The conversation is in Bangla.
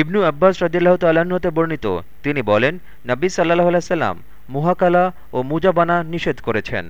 ইবনু আব্বাস রদিল্লাহ তাল্লাহতে বর্ণিত। তিনি বলেন নব্বী সাল্লাহ আলাইসাল্লাম মুহাকালা ও মুজাবানা নিষেধ করেছেন।